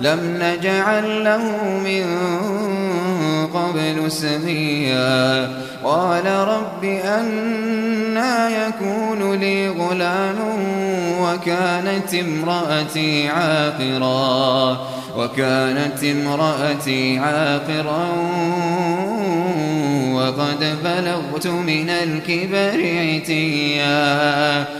لم نجعل له من قبل سميا. قال رب أنا يكون لي غلام وكانت امرأتي عاقرا. وكانت امرأتي عاقرا وقد بلغت من الكبر عتيا.